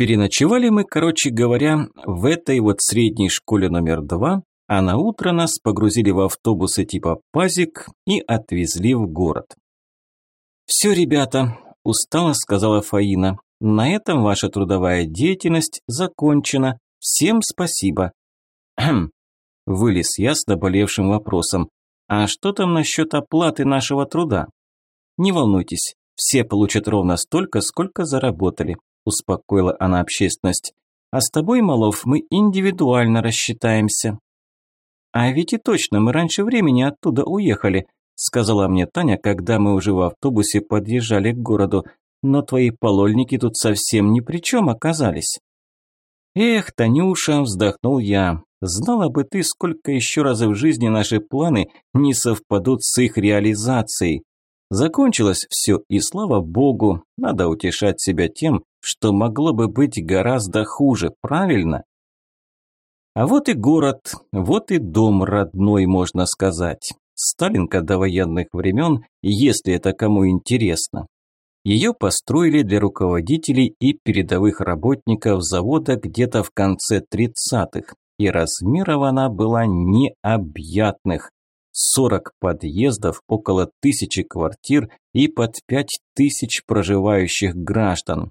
Переночевали мы, короче говоря, в этой вот средней школе номер два, а на утро нас погрузили в автобусы типа «Пазик» и отвезли в город. «Все, ребята», – устало сказала Фаина, – «на этом ваша трудовая деятельность закончена. Всем спасибо». «Хм», – вылез я с наболевшим вопросом. «А что там насчет оплаты нашего труда?» «Не волнуйтесь, все получат ровно столько, сколько заработали», – успокоила она общественность. «А с тобой, Малов, мы индивидуально рассчитаемся». «А ведь и точно, мы раньше времени оттуда уехали», – сказала мне Таня, когда мы уже в автобусе подъезжали к городу. «Но твои полольники тут совсем ни при чем оказались». «Эх, Танюша», – вздохнул я, Знала бы ты, сколько еще раз в жизни наши планы не совпадут с их реализацией. Закончилось все, и слава богу, надо утешать себя тем, что могло бы быть гораздо хуже, правильно? А вот и город, вот и дом родной, можно сказать. Сталинка до военных времен, если это кому интересно. Ее построили для руководителей и передовых работников завода где-то в конце 30-х и размеров она была необъятных. 40 подъездов, около тысячи квартир и под пять тысяч проживающих граждан.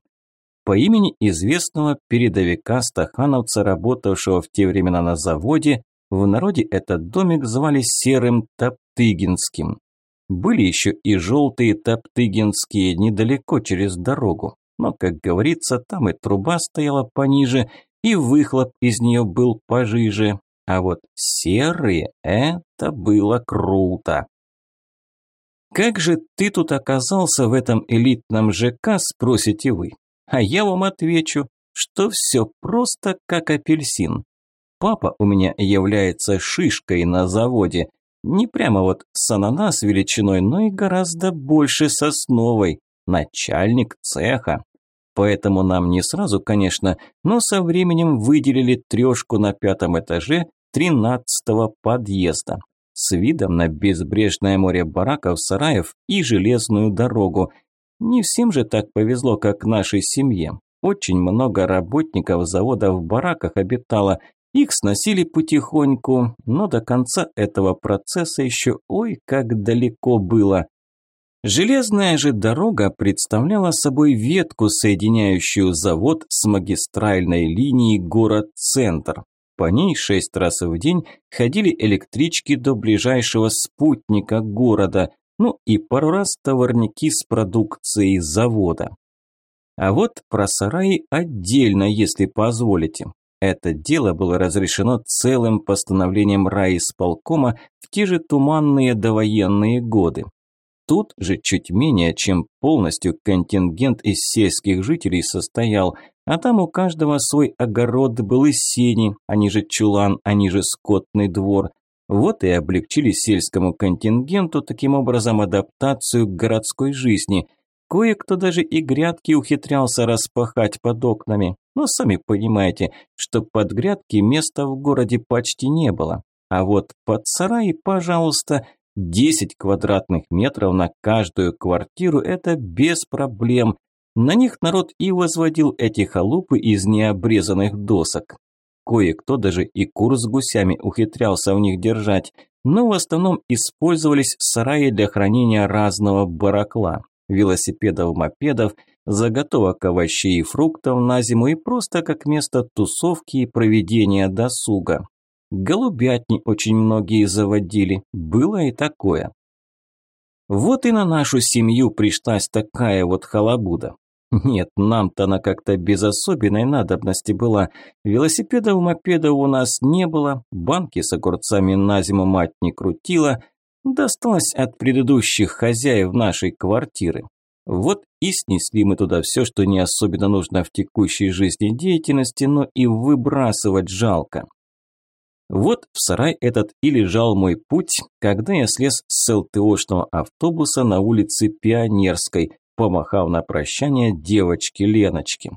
По имени известного передовика-стахановца, работавшего в те времена на заводе, в народе этот домик звали Серым Топтыгинским. Были еще и желтые Топтыгинские недалеко через дорогу, но, как говорится, там и труба стояла пониже, и выхлоп из нее был пожиже, а вот серые – это было круто. «Как же ты тут оказался в этом элитном ЖК?» – спросите вы. А я вам отвечу, что все просто как апельсин. Папа у меня является шишкой на заводе. Не прямо вот с ананас величиной, но и гораздо больше сосновой. Начальник цеха. Поэтому нам не сразу, конечно, но со временем выделили трешку на пятом этаже тринадцатого подъезда с видом на безбрежное море бараков, сараев и железную дорогу. Не всем же так повезло, как нашей семье. Очень много работников завода в бараках обитало, их сносили потихоньку, но до конца этого процесса еще ой как далеко было. Железная же дорога представляла собой ветку, соединяющую завод с магистральной линией город-центр. По ней шесть раз в день ходили электрички до ближайшего спутника города, ну и пару раз товарники с продукцией завода. А вот про сараи отдельно, если позволите. Это дело было разрешено целым постановлением райисполкома в те же туманные довоенные годы. Тут же чуть менее, чем полностью контингент из сельских жителей состоял, а там у каждого свой огород был из сени, они же чулан, они же скотный двор. Вот и облегчили сельскому контингенту таким образом адаптацию к городской жизни. Кое-кто даже и грядки ухитрялся распахать под окнами. Но сами понимаете, что под грядки места в городе почти не было. А вот под сараи, пожалуйста – 10 квадратных метров на каждую квартиру – это без проблем. На них народ и возводил эти халупы из необрезанных досок. Кое-кто даже и кур с гусями ухитрялся в них держать, но в основном использовались сараи для хранения разного барахла, велосипедов, мопедов, заготовок овощей и фруктов на зиму и просто как место тусовки и проведения досуга. Голубятни очень многие заводили, было и такое. Вот и на нашу семью пришлась такая вот халабуда. Нет, нам-то она как-то без особенной надобности была. Велосипедов, мопедов у нас не было, банки с огурцами на зиму мать не крутила, досталось от предыдущих хозяев нашей квартиры. Вот и снесли мы туда все, что не особенно нужно в текущей жизнедеятельности, но и выбрасывать жалко. Вот в сарай этот и лежал мой путь, когда я слез с ЛТОшного автобуса на улице Пионерской, помахав на прощание девочке Леночке.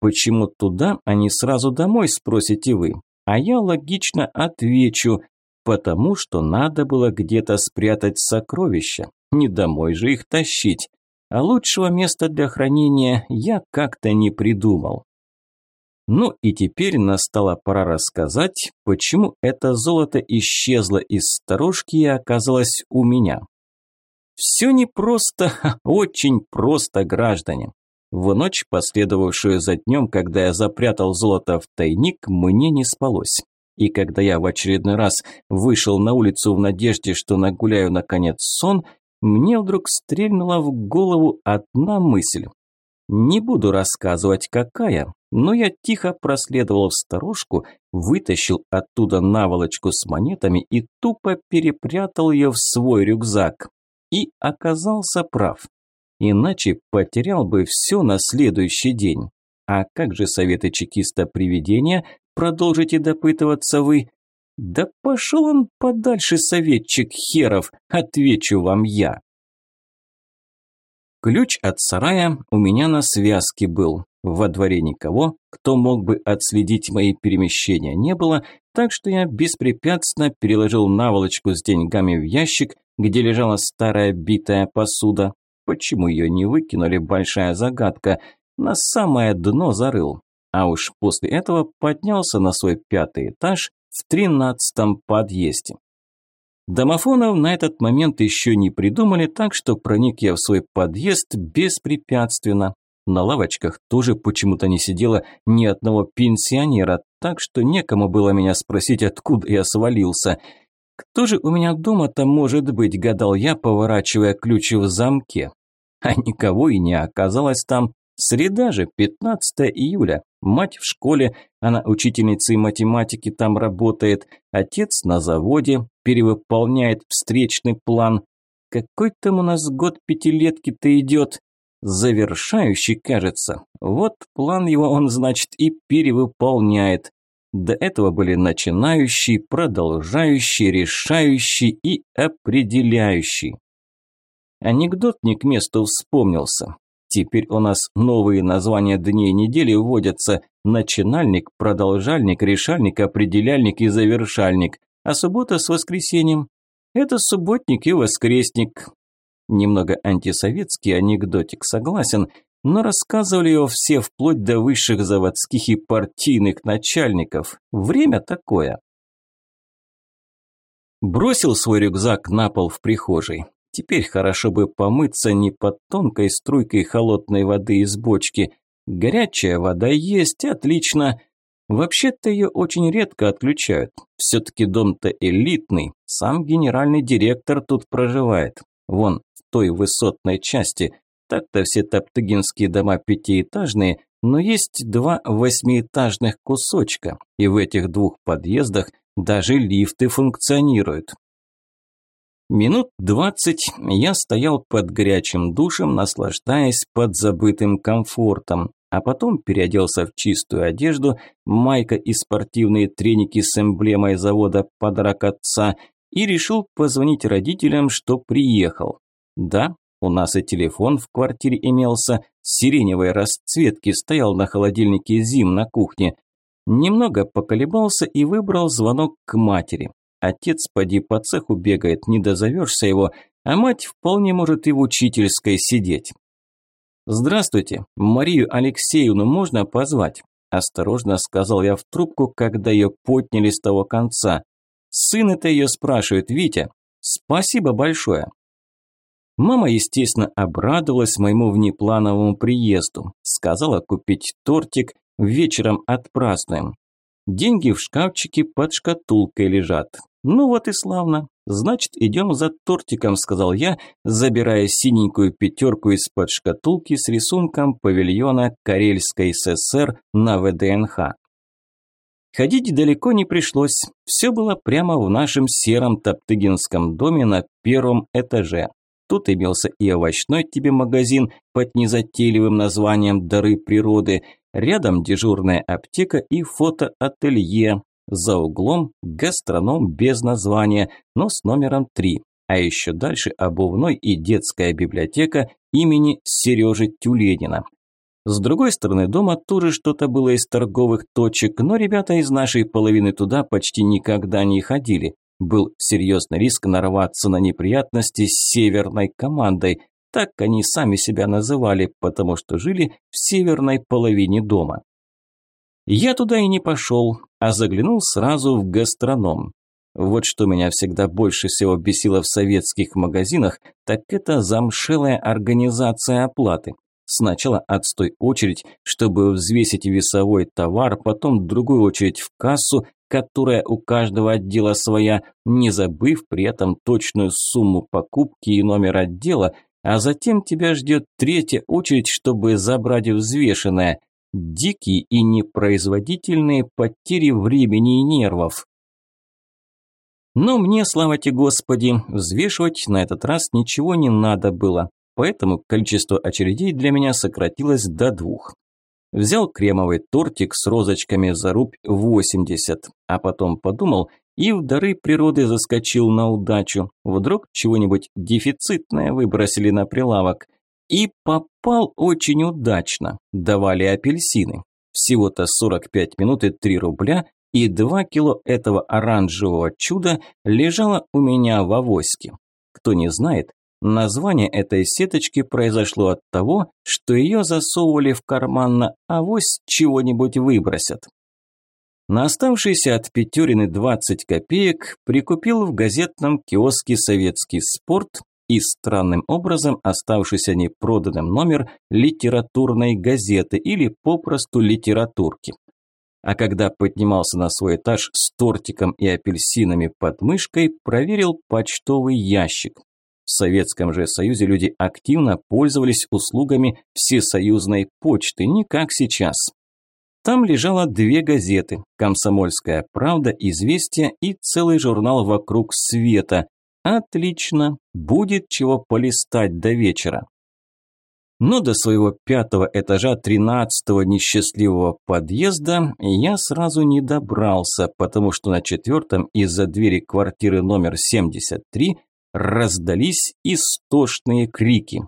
Почему туда, а не сразу домой, спросите вы? А я логично отвечу, потому что надо было где-то спрятать сокровища, не домой же их тащить. А лучшего места для хранения я как-то не придумал. Ну и теперь настала пора рассказать, почему это золото исчезло из сторожки и оказалось у меня. Все непросто, очень просто, граждане. В ночь, последовавшую за днем, когда я запрятал золото в тайник, мне не спалось. И когда я в очередной раз вышел на улицу в надежде, что нагуляю наконец сон, мне вдруг стрельнула в голову одна мысль. Не буду рассказывать, какая, но я тихо проследовал в сторожку, вытащил оттуда наволочку с монетами и тупо перепрятал ее в свой рюкзак. И оказался прав. Иначе потерял бы все на следующий день. А как же советы чекиста-привидения, продолжите допытываться вы? Да пошел он подальше, советчик херов, отвечу вам я. Ключ от сарая у меня на связке был. Во дворе никого, кто мог бы отследить мои перемещения, не было, так что я беспрепятственно переложил наволочку с деньгами в ящик, где лежала старая битая посуда, Почему ее не выкинули, большая загадка. На самое дно зарыл. А уж после этого поднялся на свой пятый этаж в тринадцатом подъезде. Домофонов на этот момент еще не придумали, так что проник я в свой подъезд беспрепятственно. На лавочках тоже почему-то не сидело ни одного пенсионера, так что некому было меня спросить, откуда я свалился – кто же у меня дома-то может быть, гадал я, поворачивая ключи в замке. А никого и не оказалось там. Среда же, 15 июля. Мать в школе, она учительницей математики там работает. Отец на заводе, перевыполняет встречный план. Какой там у нас год пятилетки-то идет? Завершающий, кажется. Вот план его он, значит, и перевыполняет. До этого были начинающий, продолжающий, решающий и определяющий. Анекдот не к месту вспомнился. Теперь у нас новые названия дней недели вводятся начинальник, продолжальник, решальник, определяльник и завершальник. А суббота с воскресеньем – это субботник и воскресник. Немного антисоветский анекдотик, согласен, но рассказывали его все вплоть до высших заводских и партийных начальников. Время такое. Бросил свой рюкзак на пол в прихожей. Теперь хорошо бы помыться не под тонкой струйкой холодной воды из бочки. Горячая вода есть, отлично. Вообще-то ее очень редко отключают. Все-таки дом-то элитный. Сам генеральный директор тут проживает. Вон, в той высотной части. Так-то все топтыгинские дома пятиэтажные, но есть два восьмиэтажных кусочка, и в этих двух подъездах даже лифты функционируют. Минут двадцать я стоял под горячим душем, наслаждаясь подзабытым комфортом, а потом переоделся в чистую одежду, майка и спортивные треники с эмблемой завода «Подарок отца» и решил позвонить родителям, что приехал. Да, у нас и телефон в квартире имелся, сиреневой расцветки, стоял на холодильнике зим на кухне. Немного поколебался и выбрал звонок к матери. Отец поди по цеху бегает, не дозовешься его, а мать вполне может и в учительской сидеть. «Здравствуйте, Марию Алексеевну можно позвать?» Осторожно сказал я в трубку, когда ее подняли с того конца. «Сын это ее спрашивает, Витя. Спасибо большое. Мама, естественно, обрадовалась моему внеплановому приезду. Сказала купить тортик, вечером отпразднуем. Деньги в шкафчике под шкатулкой лежат. Ну вот и славно. Значит, идем за тортиком, сказал я, забирая синенькую пятерку из-под шкатулки с рисунком павильона Карельской ССР на ВДНХ. Ходить далеко не пришлось. Все было прямо в нашем сером Топтыгинском доме на первом этаже. Тут имелся и овощной тебе магазин под незатейливым названием «Дары природы», рядом дежурная аптека и фотоателье, за углом гастроном без названия, но с номером 3, а еще дальше обувной и детская библиотека имени Сережи Тюленина. С другой стороны дома тоже что-то было из торговых точек, но ребята из нашей половины туда почти никогда не ходили был серьезный риск нарваться на неприятности с северной командой. Так они сами себя называли, потому что жили в северной половине дома. Я туда и не пошел, а заглянул сразу в гастроном. Вот что меня всегда больше всего бесило в советских магазинах, так это замшелая организация оплаты. Сначала отстой очередь, чтобы взвесить весовой товар, потом другую очередь в кассу, которая у каждого отдела своя, не забыв при этом точную сумму покупки и номер отдела, а затем тебя ждет третья очередь, чтобы забрать взвешенное. Дикие и непроизводительные потери времени и нервов. Но мне, слава тебе Господи, взвешивать на этот раз ничего не надо было, поэтому количество очередей для меня сократилось до двух. Взял кремовый тортик с розочками за рубь 80, а потом подумал и в дары природы заскочил на удачу. Вдруг чего-нибудь дефицитное выбросили на прилавок. И попал очень удачно. Давали апельсины. Всего-то 45 минут и 3 рубля, и 2 кило этого оранжевого чуда лежало у меня в авоське. Кто не знает, Название этой сеточки произошло от того, что ее засовывали в карман на авось чего-нибудь выбросят. На оставшиеся от Петерины 20 копеек прикупил в газетном киоске «Советский спорт» и странным образом оставшийся непроданным номер литературной газеты или попросту литературки. А когда поднимался на свой этаж с тортиком и апельсинами под мышкой, проверил почтовый ящик. В Советском же Союзе люди активно пользовались услугами всесоюзной почты, не как сейчас. Там лежало две газеты «Комсомольская правда», «Известия» и целый журнал «Вокруг света». Отлично, будет чего полистать до вечера. Но до своего пятого этажа тринадцатого несчастливого подъезда я сразу не добрался, потому что на четвертом из-за двери квартиры номер 73 раздались истошные крики.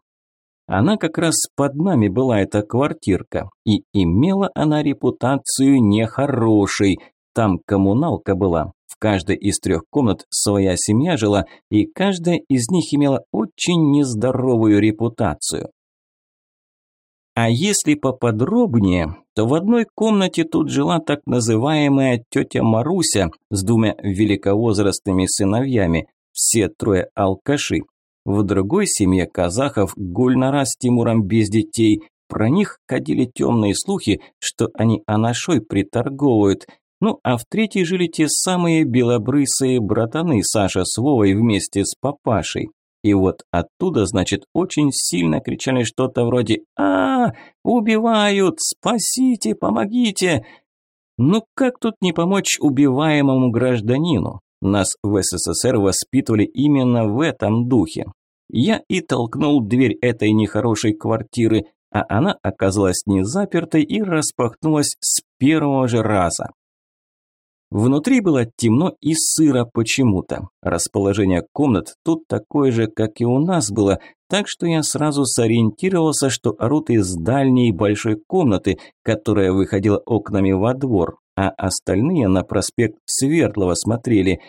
Она как раз под нами была, эта квартирка, и имела она репутацию нехорошей. Там коммуналка была, каждой из трех комнат своя семья жила, и каждая из них имела очень нездоровую репутацию. А если поподробнее, то в одной комнате тут жила так называемая тетя Маруся с двумя великовозрастными сыновьями, все трое алкаши. В другой семье казахов Гульнара с Тимуром без детей. Про них ходили темные слухи, что они анашой приторговывают. Ну, а в третьей жили те самые белобрысые братаны Саша с Вовой вместе с папашей. И вот оттуда, значит, очень сильно кричали что-то вроде «А, убивают! Спасите! Помогите!» Ну как тут не помочь убиваемому гражданину? Нас в СССР воспитывали именно в этом духе. Я и толкнул дверь этой нехорошей квартиры, а она оказалась не запертой и распахнулась с первого же раза. Внутри было темно и сыро почему-то. Расположение комнат тут такое же, как и у нас было, так что я сразу сориентировался, что орут из дальней большой комнаты, которая выходила окнами во двор а остальные на проспект Свердлова смотрели.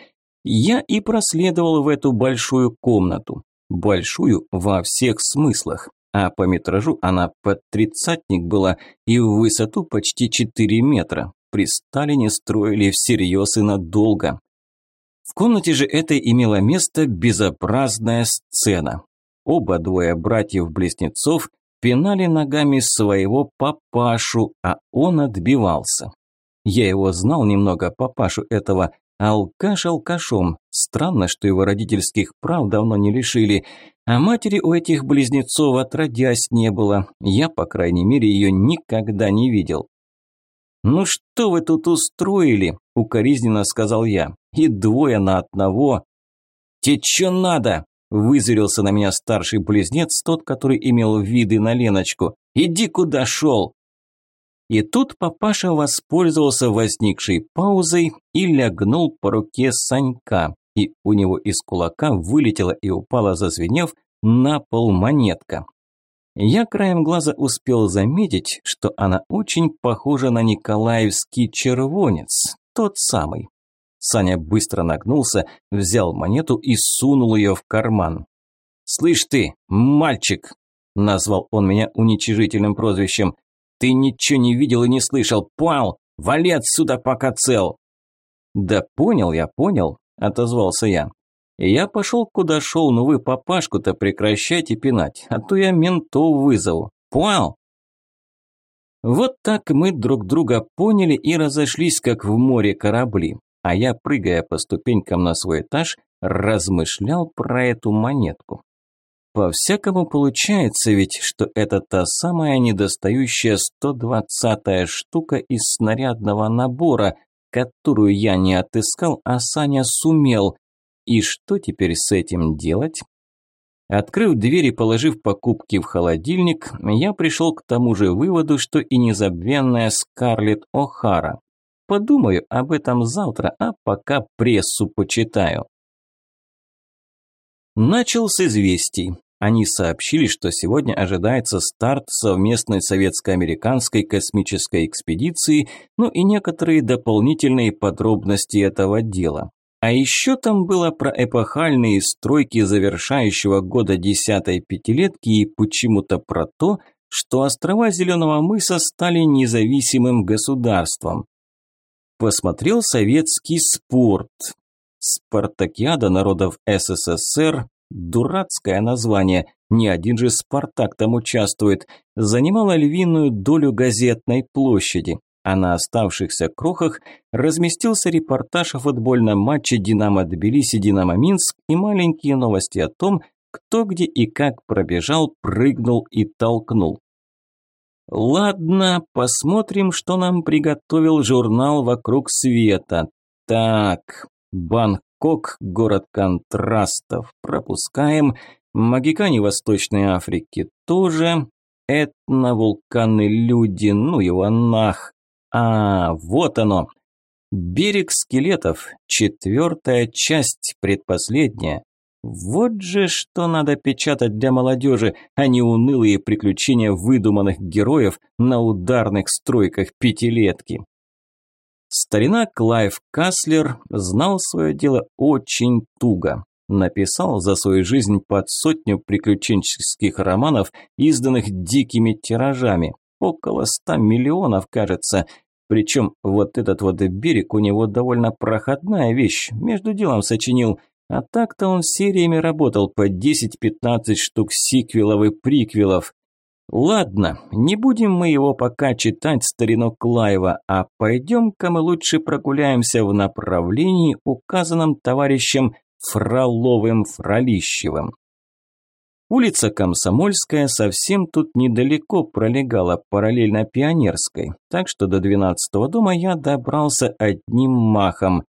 Я и проследовал в эту большую комнату. Большую во всех смыслах. А по метражу она под тридцатник была и в высоту почти 4 метра. При Сталине строили всерьез и надолго. В комнате же этой имела место безобразная сцена. Оба двое братьев-близнецов пинали ногами своего папашу, а он отбивался. Я его знал немного, папашу этого. Алкаш алкашом. Странно, что его родительских прав давно не лишили. А матери у этих близнецов отродясь не было. Я, по крайней мере, ее никогда не видел. «Ну что вы тут устроили?» – укоризненно сказал я. «И двое на одного». «Те чё надо?» – вызверился на меня старший близнец, тот, который имел виды на Леночку. «Иди куда шел!» И тут папаша воспользовался возникшей паузой и лягнул по руке Санька, и у него из кулака вылетела и упала, зазвенев, на пол монетка. Я краем глаза успел заметить, что она очень похожа на николаевский червонец, тот самый. Саня быстро нагнулся, взял монету и сунул ее в карман. «Слышь ты, мальчик!» – назвал он меня уничижительным прозвищем. Ты ничего не видел и не слышал, понял? Вали отсюда, пока цел!» «Да понял я, понял», – отозвался я. «Я пошел куда шел, но вы папашку-то прекращайте пинать, а то я ментов вызову. Понял?» Вот так мы друг друга поняли и разошлись, как в море корабли. А я, прыгая по ступенькам на свой этаж, размышлял про эту монетку. По-всякому получается ведь, что это та самая недостающая 120-я штука из снарядного набора, которую я не отыскал, а Саня сумел. И что теперь с этим делать? Открыв дверь и положив покупки в холодильник, я пришел к тому же выводу, что и незабвенная Скарлетт О'Хара. Подумаю об этом завтра, а пока прессу почитаю. Начал с известий. Они сообщили, что сегодня ожидается старт совместной советско-американской космической экспедиции, ну и некоторые дополнительные подробности этого дела. А еще там было про эпохальные стройки завершающего года десятой пятилетки и почему-то про то, что острова Зеленого мыса стали независимым государством. Посмотрел советский спорт. Спартакиада народов СССР, дурацкое название, ни один же Спартак там участвует, занимала львиную долю газетной площади а на оставшихся крохах разместился репортаж о футбольном матче «Динамо Тбилиси-Динамо Минск» и маленькие новости о том, кто где и как пробежал, прыгнул и толкнул. Ладно, посмотрим, что нам приготовил журнал «Вокруг света». Так, Бангкок, город контрастов, пропускаем. Могикане Восточной Африки тоже. Этно, вулканы, люди, ну его нах. А, вот оно. Берег скелетов, четвертая часть, предпоследняя. Вот же что надо печатать для молодежи, а не унылые приключения выдуманных героев на ударных стройках пятилетки. Старина Клайв Каслер знал свое дело очень туго. Написал за свою жизнь под сотню приключенческих романов, изданных дикими тиражами около ста миллионов, кажется. Причем вот этот вот берег у него довольно проходная вещь, между делом сочинил. А так-то он сериями работал по 10-15 штук сиквелов и приквелов. Ладно, не будем мы его пока читать, старинок Клайва, а пойдем-ка мы лучше прогуляемся в направлении, указанном товарищем Фроловым-Фролищевым. Улица Комсомольская совсем тут недалеко пролегала параллельно Пионерской, так что до двенадцатого дома я добрался одним махом.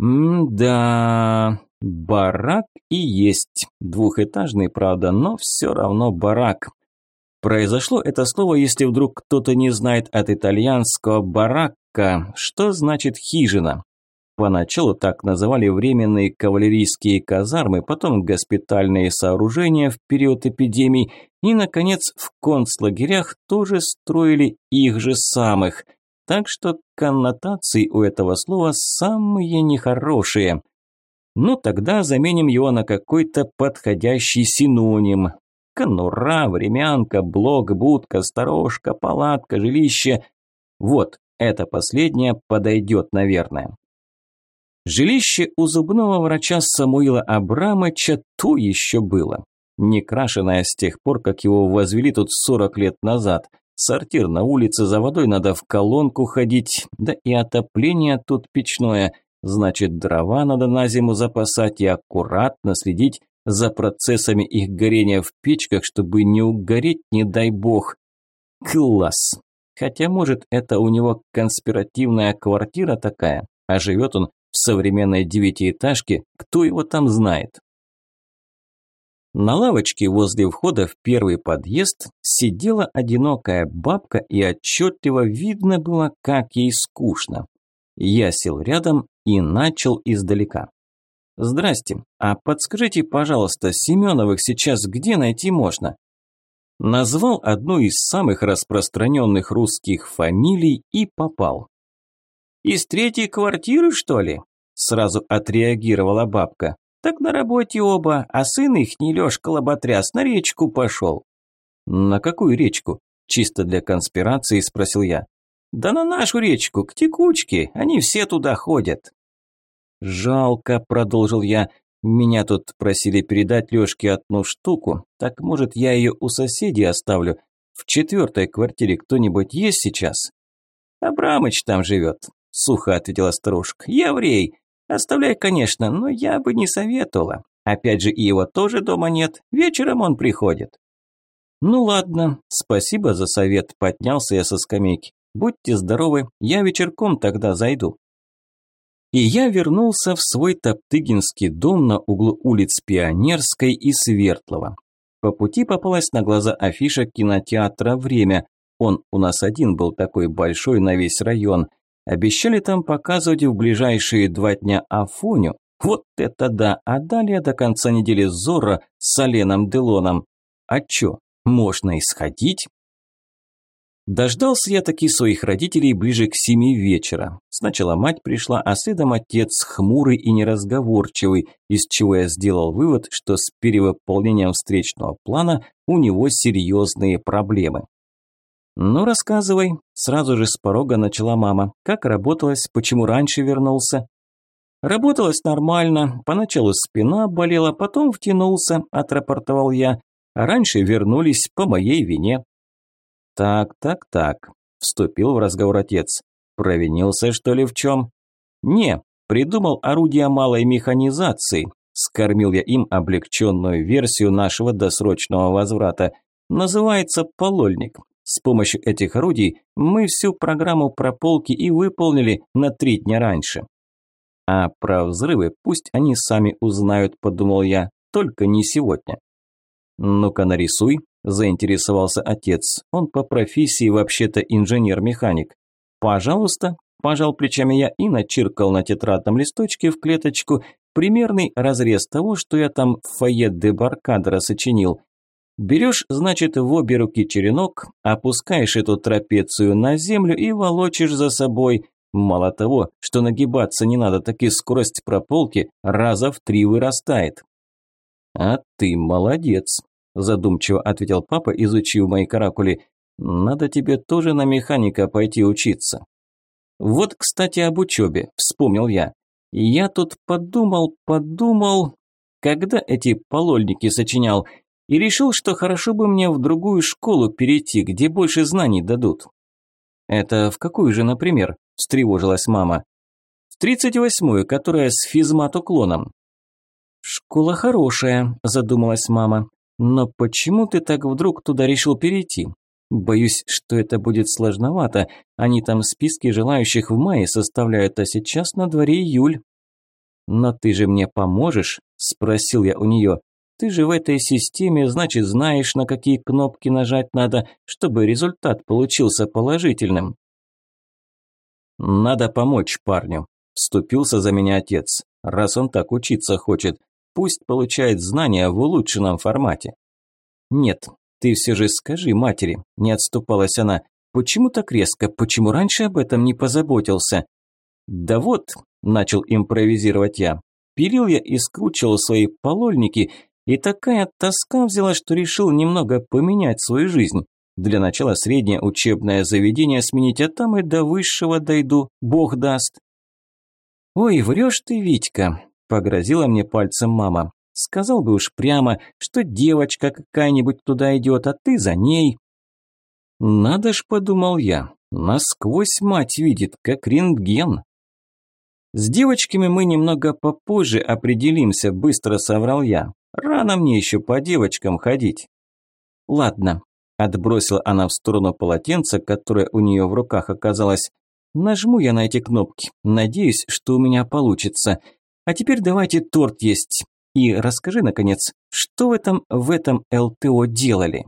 М-да, барак и есть. Двухэтажный, правда, но все равно барак. Произошло это слово, если вдруг кто-то не знает от итальянского «баракка», что значит «хижина». Поначалу так называли временные кавалерийские казармы, потом госпитальные сооружения в период эпидемий и, наконец, в концлагерях тоже строили их же самых. Так что коннотации у этого слова самые нехорошие. Ну тогда заменим его на какой-то подходящий синоним. Конура, времянка, блок, будка, сторожка, палатка, жилище. Вот, это последнее подойдет, наверное. Жилище у зубного врача Самуила Абрамыча то еще было. Не крашеное с тех пор, как его возвели тут 40 лет назад. Сортир на улице, за водой надо в колонку ходить, да и отопление тут печное. Значит, дрова надо на зиму запасать и аккуратно следить за процессами их горения в печках, чтобы не угореть, не дай бог. Класс! Хотя, может, это у него конспиративная квартира такая, а живет он в современной девятиэтажке, кто его там знает? На лавочке возле входа в первый подъезд сидела одинокая бабка и отчетливо видно было, как ей скучно. Я сел рядом и начал издалека. «Здрасте, а подскажите, пожалуйста, Семеновых сейчас где найти можно?» Назвал одну из самых распространенных русских фамилий и попал. «Из третьей квартиры, что ли?» Сразу отреагировала бабка. «Так на работе оба, а сын их, не Лёшка Лоботряс, на речку пошел». «На какую речку?» Чисто для конспирации спросил я. Да на нашу речку, к текучке, они все туда ходят. Жалко, продолжил я, меня тут просили передать Лёшке одну штуку, так может я ее у соседей оставлю. В четвертой квартире кто-нибудь есть сейчас? Абрамыч там живет, сухо ответила старушка. Еврей. Оставляй, конечно, но я бы не советовала. Опять же, и его тоже дома нет. Вечером он приходит. Ну ладно, спасибо за совет, поднялся я со скамейки. Будьте здоровы, я вечерком тогда зайду. И я вернулся в свой Топтыгинский дом на углу улиц Пионерской и Свердлова. По пути попалась на глаза афиша кинотеатра «Время». Он у нас один был такой большой на весь район. Обещали там показывать в ближайшие два дня Афоню. Вот это да! А далее до конца недели Зора с Оленом Делоном. А чё, можно и сходить? Дождался я таки своих родителей ближе к семи вечера. Сначала мать пришла, а следом отец хмурый и неразговорчивый, из чего я сделал вывод, что с перевыполнением встречного плана у него серьезные проблемы. «Ну, рассказывай», – сразу же с порога начала мама. «Как работалось, почему раньше вернулся?» «Работалось нормально, поначалу спина болела, потом втянулся», – отрапортовал я. «А раньше вернулись по моей вине». «Так, так, так», – вступил в разговор отец. «Провинился, что ли, в чем?» «Не, придумал орудие малой механизации», – скормил я им облегченную версию нашего досрочного возврата. «Называется полольник. С помощью этих орудий мы всю программу прополки и выполнили на три дня раньше». «А про взрывы пусть они сами узнают», – подумал я, – «только не сегодня». «Ну-ка нарисуй», – заинтересовался отец. Он по профессии вообще-то инженер-механик. «Пожалуйста», – пожал плечами я и начиркал на тетрадном листочке в клеточку примерный разрез того, что я там в фойе де Баркадера сочинил. Берешь, значит, в обе руки черенок, опускаешь эту трапецию на землю и волочишь за собой. Мало того, что нагибаться не надо, так и скорость прополки раза в три вырастает. «А ты молодец», задумчиво ответил папа, изучив мои каракули. Надо тебе тоже на механика пойти учиться. Вот, кстати, об учебе, вспомнил я. Я тут подумал, подумал, когда эти полольники сочинял, и решил, что хорошо бы мне в другую школу перейти, где больше знаний дадут. Это в какую же, например? встревожилась мама. В тридцать восьмую, которая с физмат-уклоном. «Школа хорошая», – задумалась мама. Но почему ты так вдруг туда решил перейти? Боюсь, что это будет сложновато. Они там списки желающих в мае составляют, а сейчас на дворе июль. Но ты же мне поможешь? Спросил я у нее. Ты же в этой системе, значит, знаешь, на какие кнопки нажать надо, чтобы результат получился положительным. Надо помочь парню. Вступился за меня отец. Раз он так учиться хочет, Пусть получает знания в улучшенном формате. Нет, ты все же скажи матери, не отступалась она, почему так резко, почему раньше об этом не позаботился? Да вот, начал импровизировать я, пилил я и скручивал свои полольники, и такая тоска взяла, что решил немного поменять свою жизнь. Для начала среднее учебное заведение сменить, а там и до высшего дойду, бог даст. Ой, врешь ты, Витька, Погрозила мне пальцем мама. Сказал бы уж прямо, что девочка какая-нибудь туда идет, а ты за ней. Надо ж, подумал я, насквозь мать видит, как рентген. С девочками мы немного попозже определимся, быстро соврал я. Рано мне еще по девочкам ходить. Ладно, отбросила она в сторону полотенца, которое у нее в руках оказалось. Нажму я на эти кнопки, надеюсь, что у меня получится. А теперь давайте торт есть. И расскажи, наконец, что в этом, в этом ЛТО делали?